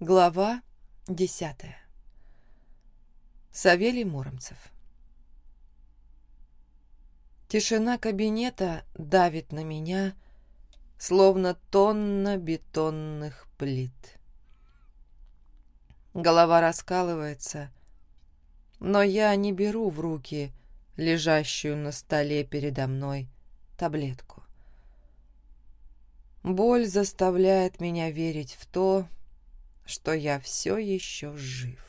Глава десятая. Савелий Муромцев. Тишина кабинета давит на меня, словно тонна бетонных плит. Голова раскалывается, но я не беру в руки лежащую на столе передо мной таблетку. Боль заставляет меня верить в то, что я все еще жив.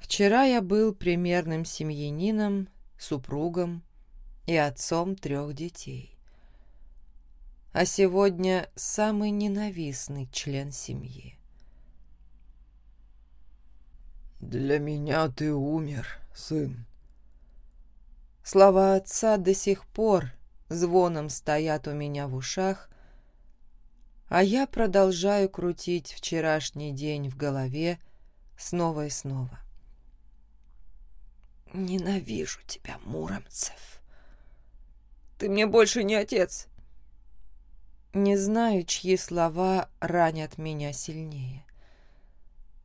Вчера я был примерным семьянином, супругом и отцом трех детей. А сегодня самый ненавистный член семьи. «Для меня ты умер, сын». Слова отца до сих пор звоном стоят у меня в ушах, а я продолжаю крутить вчерашний день в голове снова и снова. «Ненавижу тебя, Муромцев! Ты мне больше не отец!» Не знаю, чьи слова ранят меня сильнее.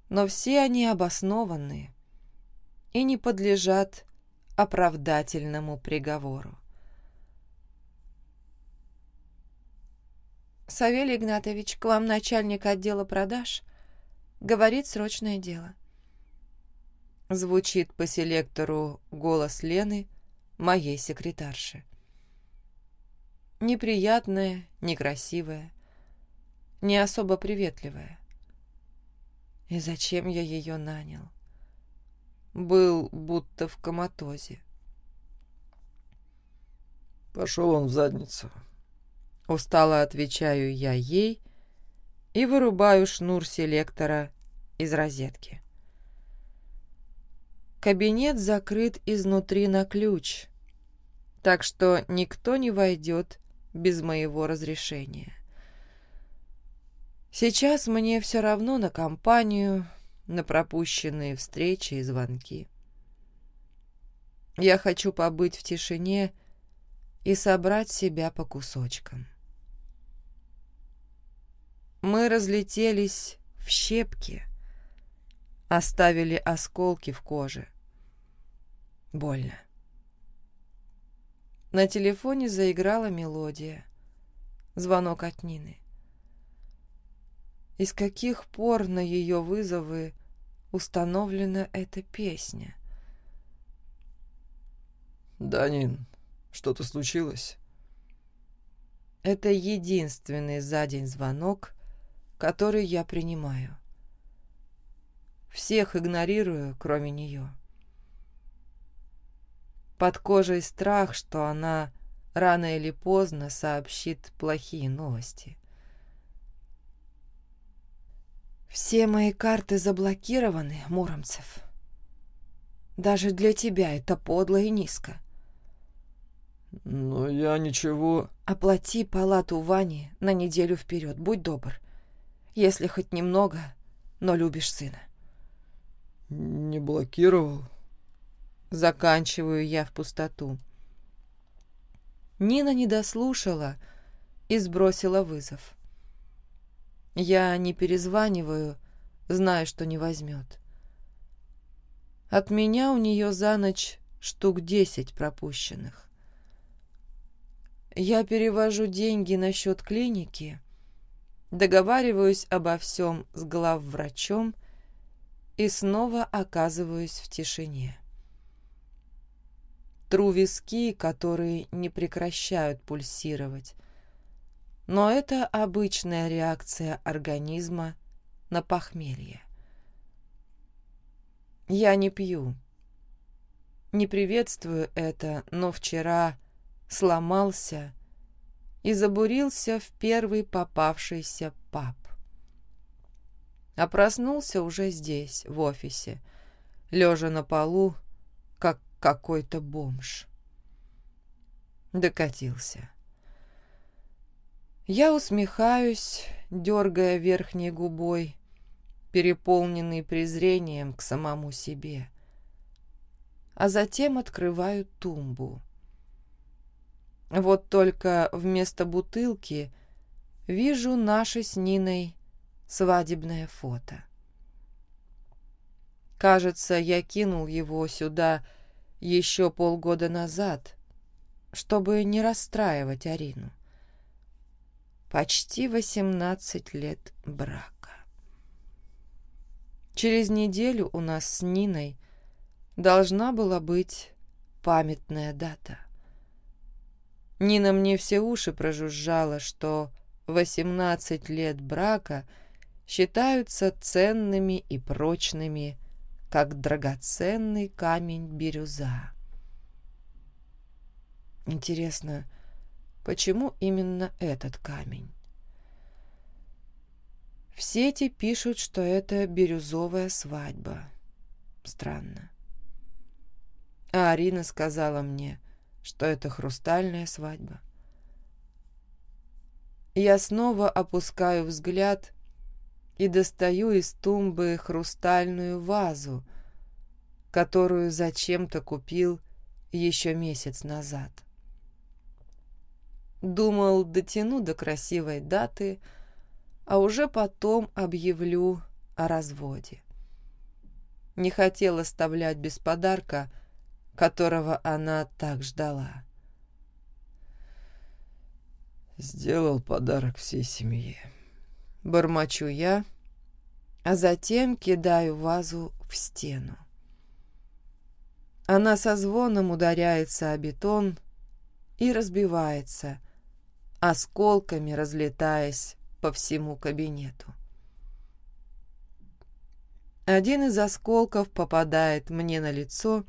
Но все они обоснованные и не подлежат оправдательному приговору. «Савелий Игнатович, к вам начальник отдела продаж. Говорит срочное дело». Звучит по селектору голос Лены, моей секретарши. Неприятная, некрасивая, не особо приветливая. И зачем я ее нанял? Был будто в коматозе. «Пошел он в задницу», Устало отвечаю я ей и вырубаю шнур селектора из розетки. Кабинет закрыт изнутри на ключ, так что никто не войдет без моего разрешения. Сейчас мне все равно на компанию, на пропущенные встречи и звонки. Я хочу побыть в тишине и собрать себя по кусочкам. Мы разлетелись в щепки, оставили осколки в коже. Больно. На телефоне заиграла мелодия. Звонок от Нины. Из каких пор на ее вызовы установлена эта песня? «Да, Нин, что-то случилось?» Это единственный за день звонок, который я принимаю. Всех игнорирую, кроме нее. Под кожей страх, что она рано или поздно сообщит плохие новости. Все мои карты заблокированы, Муромцев. Даже для тебя это подло и низко. Но я ничего... Оплати палату Вани на неделю вперед, будь добр если хоть немного, но любишь сына. Не блокировал. Заканчиваю я в пустоту. Нина не дослушала и сбросила вызов. Я не перезваниваю, зная, что не возьмет. От меня у нее за ночь штук десять пропущенных. Я перевожу деньги на счет клиники, договариваюсь обо всем с главврачом и снова оказываюсь в тишине. Тру виски, которые не прекращают пульсировать, но это обычная реакция организма на похмелье. Я не пью. Не приветствую это, но вчера сломался и забурился в первый попавшийся паб. А проснулся уже здесь, в офисе, лежа на полу, как какой-то бомж. Докатился. Я усмехаюсь, дергая верхней губой, переполненный презрением к самому себе, а затем открываю тумбу. Вот только вместо бутылки вижу наши с Ниной свадебное фото. Кажется, я кинул его сюда еще полгода назад, чтобы не расстраивать Арину. Почти восемнадцать лет брака. Через неделю у нас с Ниной должна была быть памятная дата. Нина мне все уши прожужжала, что восемнадцать лет брака считаются ценными и прочными как драгоценный камень бирюза. Интересно, почему именно этот камень? В сети пишут, что это бирюзовая свадьба. Странно. А Арина сказала мне, что это хрустальная свадьба. Я снова опускаю взгляд и достаю из тумбы хрустальную вазу, которую зачем-то купил еще месяц назад. Думал, дотяну до красивой даты, а уже потом объявлю о разводе. Не хотел оставлять без подарка, которого она так ждала. Сделал подарок всей семье. Бормочу я, а затем кидаю вазу в стену. Она со звоном ударяется о бетон и разбивается, осколками разлетаясь по всему кабинету. Один из осколков попадает мне на лицо,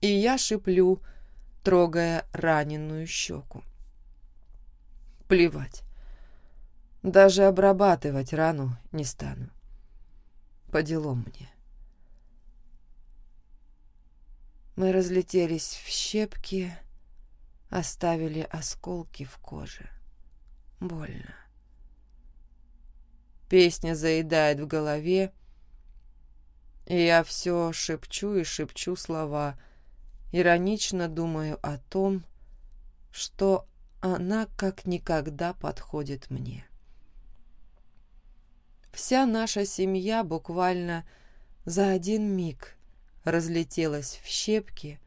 и я шиплю, трогая раненую щеку. Плевать. Даже обрабатывать рану не стану. По делам мне. Мы разлетелись в щепки, оставили осколки в коже. Больно. Песня заедает в голове, и я все шепчу и шепчу слова, иронично думаю о том, что она как никогда подходит мне. Вся наша семья буквально за один миг разлетелась в щепки,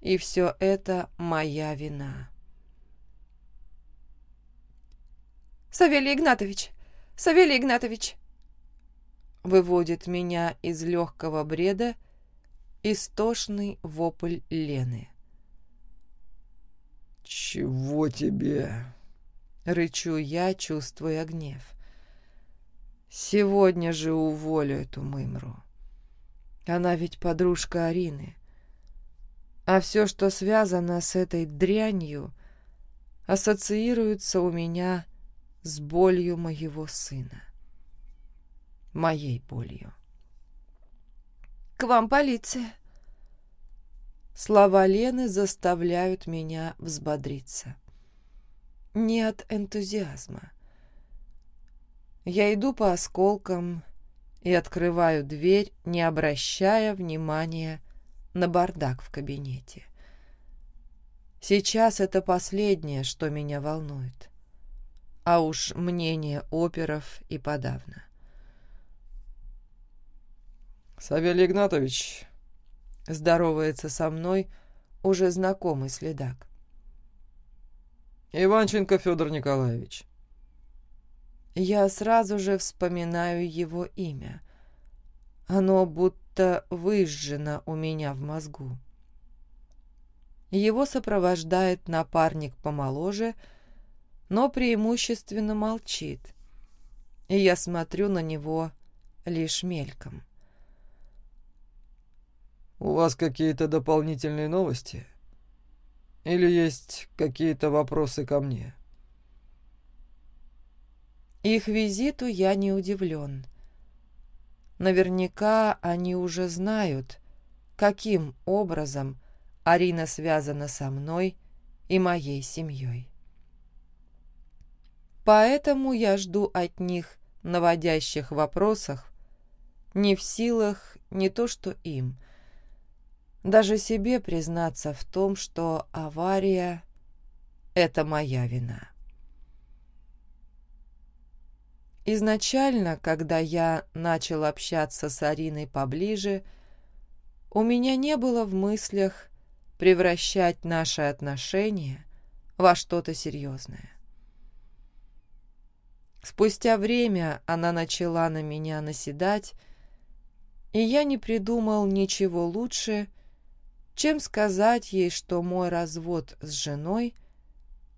и все это моя вина. «Савелий Игнатович! Савелий Игнатович!» Выводит меня из легкого бреда истошный вопль Лены. «Чего тебе?» — рычу я, чувствуя гнев. Сегодня же уволю эту мымру. Она ведь подружка Арины. А все, что связано с этой дрянью, ассоциируется у меня с болью моего сына. Моей болью. «К вам полиция!» Слова Лены заставляют меня взбодриться. Не от энтузиазма. Я иду по осколкам и открываю дверь, не обращая внимания на бардак в кабинете. Сейчас это последнее, что меня волнует. А уж мнение оперов и подавно. «Савелий Игнатович!» Здоровается со мной уже знакомый следак. «Иванченко Федор Николаевич». Я сразу же вспоминаю его имя. Оно будто выжжено у меня в мозгу. Его сопровождает напарник помоложе, но преимущественно молчит, и я смотрю на него лишь мельком. «У вас какие-то дополнительные новости? Или есть какие-то вопросы ко мне?» Их визиту я не удивлен. Наверняка они уже знают, каким образом Арина связана со мной и моей семьей. Поэтому я жду от них наводящих вопросов, не в силах не то что им, даже себе признаться в том, что авария — это моя вина. Изначально, когда я начал общаться с Ариной поближе, у меня не было в мыслях превращать наши отношения во что-то серьезное. Спустя время она начала на меня наседать, и я не придумал ничего лучше, чем сказать ей, что мой развод с женой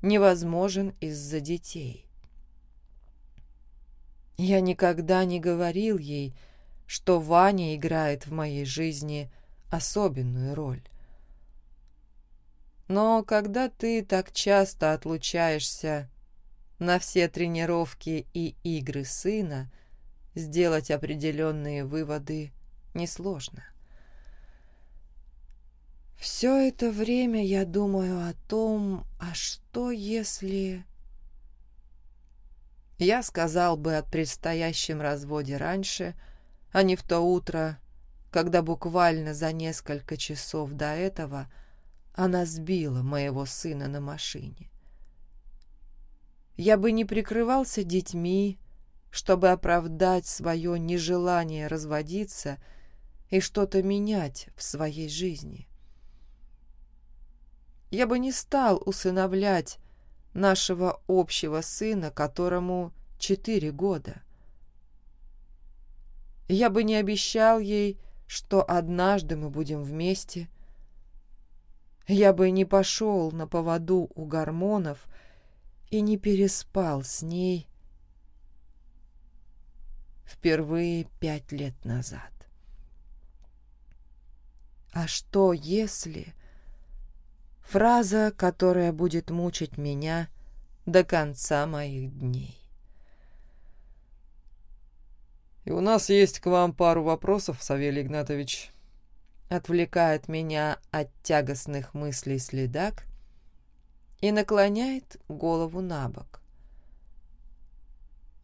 невозможен из-за детей. Я никогда не говорил ей, что Ваня играет в моей жизни особенную роль. Но когда ты так часто отлучаешься на все тренировки и игры сына, сделать определенные выводы несложно. Все это время я думаю о том, а что если... Я сказал бы о предстоящем разводе раньше, а не в то утро, когда буквально за несколько часов до этого она сбила моего сына на машине. Я бы не прикрывался детьми, чтобы оправдать свое нежелание разводиться и что-то менять в своей жизни. Я бы не стал усыновлять нашего общего сына, которому четыре года. Я бы не обещал ей, что однажды мы будем вместе. Я бы не пошел на поводу у гормонов и не переспал с ней впервые пять лет назад. А что если Фраза, которая будет мучить меня до конца моих дней. «И у нас есть к вам пару вопросов, Савелий Игнатович», отвлекает меня от тягостных мыслей следак и наклоняет голову на бок.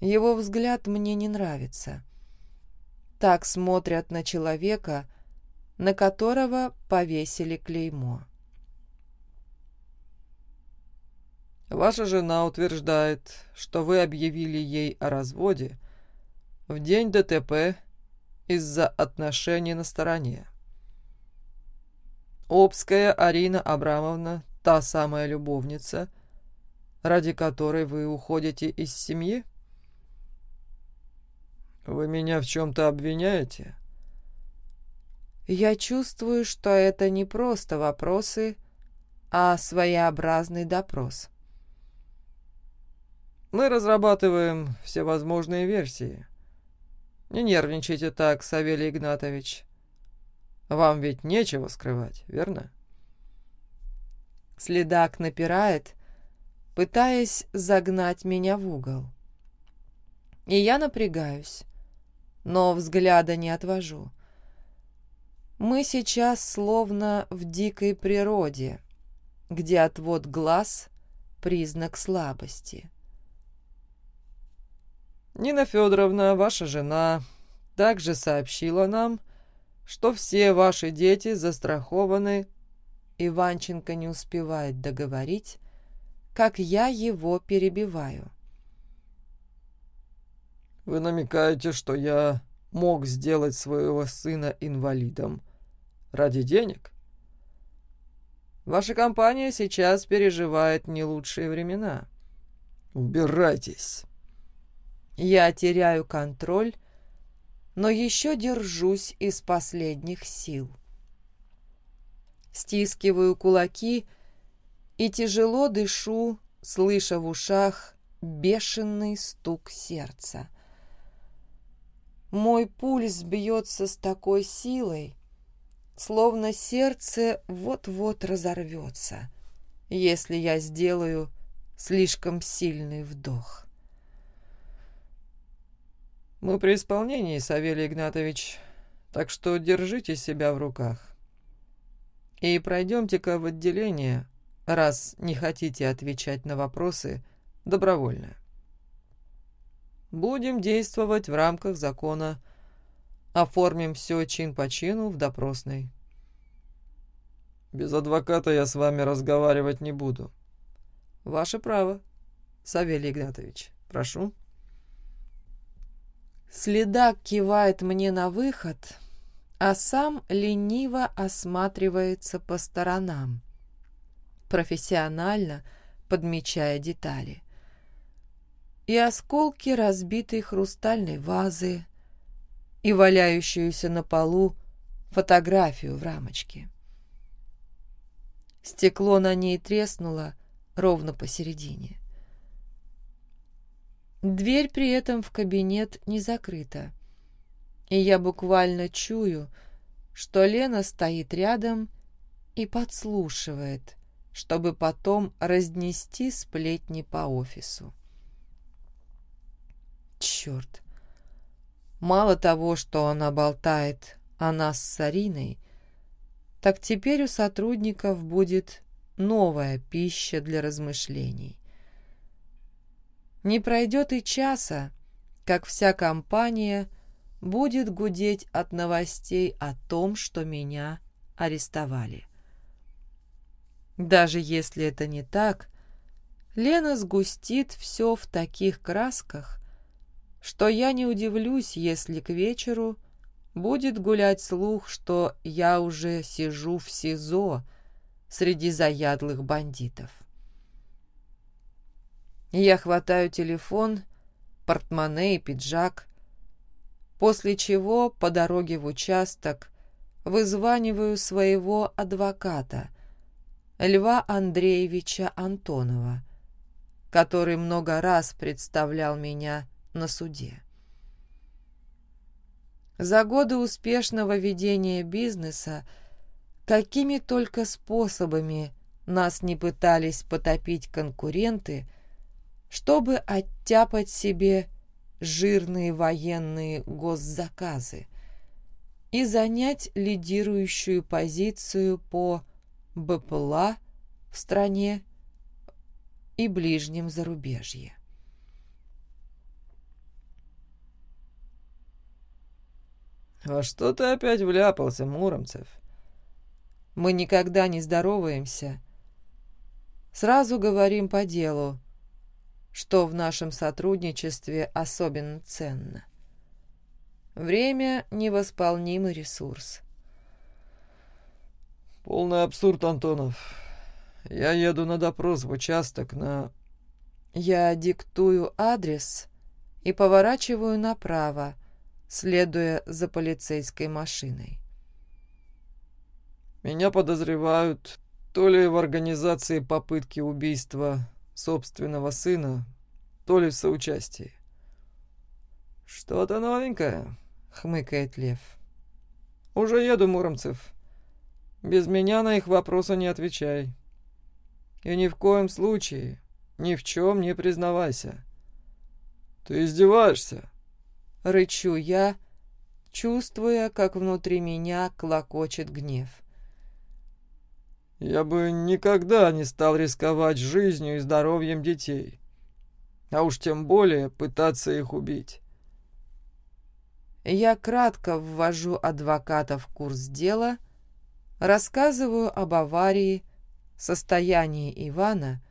Его взгляд мне не нравится. Так смотрят на человека, на которого повесили клеймо. Ваша жена утверждает, что вы объявили ей о разводе в день ДТП из-за отношений на стороне. Обская Арина Абрамовна – та самая любовница, ради которой вы уходите из семьи? Вы меня в чем-то обвиняете? Я чувствую, что это не просто вопросы, а своеобразный допрос. Мы разрабатываем всевозможные версии. Не нервничайте так, Савелий Игнатович. Вам ведь нечего скрывать, верно? Следак напирает, пытаясь загнать меня в угол. И я напрягаюсь, но взгляда не отвожу. Мы сейчас словно в дикой природе, где отвод глаз — признак слабости. Нина Федоровна, ваша жена, также сообщила нам, что все ваши дети застрахованы. Иванченко не успевает договорить, как я его перебиваю. Вы намекаете, что я мог сделать своего сына инвалидом ради денег? Ваша компания сейчас переживает не лучшие времена. Убирайтесь. Я теряю контроль, но еще держусь из последних сил. Стискиваю кулаки и тяжело дышу, слыша в ушах бешеный стук сердца. Мой пульс бьется с такой силой, словно сердце вот-вот разорвется, если я сделаю слишком сильный вдох. Мы при исполнении, Савелий Игнатович, так что держите себя в руках. И пройдемте-ка в отделение, раз не хотите отвечать на вопросы добровольно. Будем действовать в рамках закона. Оформим все чин по чину в допросной. Без адвоката я с вами разговаривать не буду. Ваше право, Савелий Игнатович. Прошу. Следак кивает мне на выход, а сам лениво осматривается по сторонам, профессионально подмечая детали. И осколки разбитой хрустальной вазы, и валяющуюся на полу фотографию в рамочке. Стекло на ней треснуло ровно посередине. Дверь при этом в кабинет не закрыта, и я буквально чую, что Лена стоит рядом и подслушивает, чтобы потом разнести сплетни по офису. Черт! Мало того, что она болтает о нас с Ариной, так теперь у сотрудников будет новая пища для размышлений. Не пройдет и часа, как вся компания будет гудеть от новостей о том, что меня арестовали. Даже если это не так, Лена сгустит все в таких красках, что я не удивлюсь, если к вечеру будет гулять слух, что я уже сижу в СИЗО среди заядлых бандитов. Я хватаю телефон, портмоне и пиджак, после чего по дороге в участок вызваниваю своего адвоката, Льва Андреевича Антонова, который много раз представлял меня на суде. За годы успешного ведения бизнеса, какими только способами нас не пытались потопить конкуренты, чтобы оттяпать себе жирные военные госзаказы и занять лидирующую позицию по БПЛА в стране и ближнем зарубежье. «Во что ты опять вляпался, Муромцев?» «Мы никогда не здороваемся. Сразу говорим по делу, что в нашем сотрудничестве особенно ценно. Время — невосполнимый ресурс». «Полный абсурд, Антонов. Я еду на допрос в участок на...» Я диктую адрес и поворачиваю направо, следуя за полицейской машиной. «Меня подозревают то ли в организации попытки убийства собственного сына, то ли в соучастии». «Что-то новенькое», — хмыкает Лев. «Уже еду, Муромцев. Без меня на их вопросы не отвечай. И ни в коем случае ни в чем не признавайся». «Ты издеваешься?» Рычу я, чувствуя, как внутри меня клокочет гнев. «Я бы никогда не стал рисковать жизнью и здоровьем детей, а уж тем более пытаться их убить». Я кратко ввожу адвоката в курс дела, рассказываю об аварии, состоянии Ивана,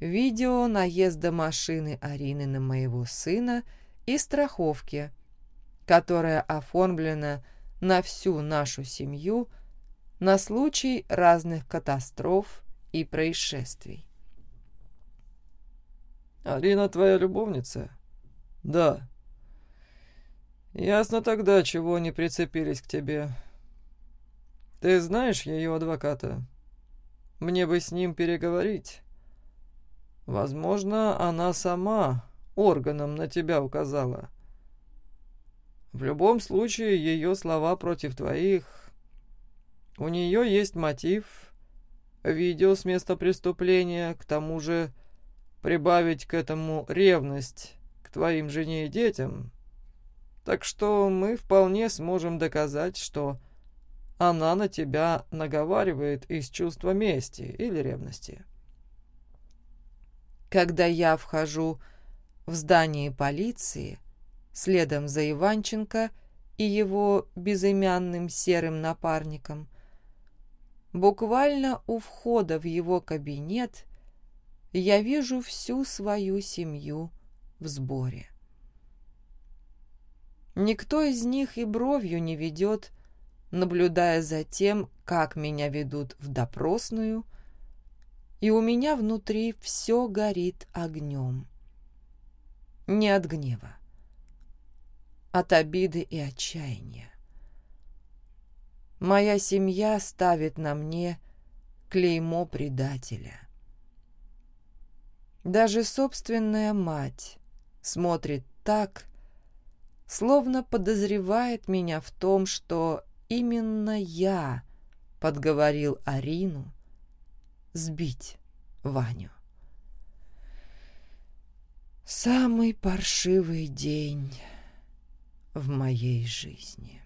видео наезда машины Арины на моего сына — и страховки, которая оформлена на всю нашу семью на случай разных катастроф и происшествий. «Арина твоя любовница?» «Да». «Ясно тогда, чего они прицепились к тебе. Ты знаешь ее адвоката? Мне бы с ним переговорить. Возможно, она сама органом на тебя указала. В любом случае, ее слова против твоих. У нее есть мотив, видео с места преступления, к тому же прибавить к этому ревность к твоим жене и детям. Так что мы вполне сможем доказать, что она на тебя наговаривает из чувства мести или ревности. Когда я вхожу в здании полиции, следом за Иванченко и его безымянным серым напарником, буквально у входа в его кабинет я вижу всю свою семью в сборе. Никто из них и бровью не ведет, наблюдая за тем, как меня ведут в допросную, и у меня внутри все горит огнем. Не от гнева, от обиды и отчаяния. Моя семья ставит на мне клеймо предателя. Даже собственная мать смотрит так, словно подозревает меня в том, что именно я подговорил Арину сбить Ваню. Самый паршивый день в моей жизни.